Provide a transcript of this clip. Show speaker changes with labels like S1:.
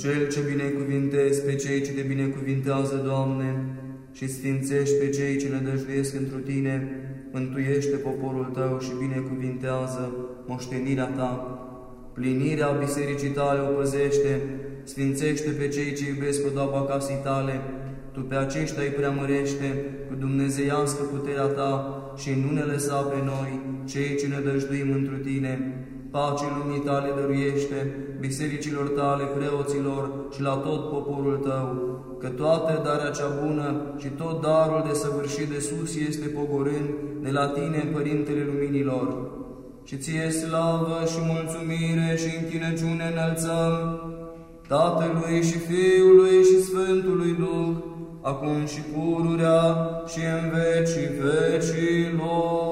S1: Cel ce binecuvintezi pe cei ce te binecuvintează, Doamne, și sfințești pe cei ce ne dăjduiesc întru Tine, mântuiește poporul Tău și binecuvintează moștenirea Ta. Plinirea bisericii Tale o păzește, sfințește pe cei ce iubesc podoaba casei Tale, Tu pe aceștia îi preamărește cu dumnezeiască puterea Ta și nu ne lăsa pe noi, cei ce ne dăjduim întru Tine, pace lumii tale dăruiește, bisericilor tale, preoților și la tot poporul tău, că toată darea cea bună și tot darul de săvârșit de sus este pogorând de la tine, Părintele Luminilor. Și ție slavă și mulțumire și închinăciune înălțăm, Tatălui și Fiului și Sfântului Duh, acum și pururea și în vecii vecilor.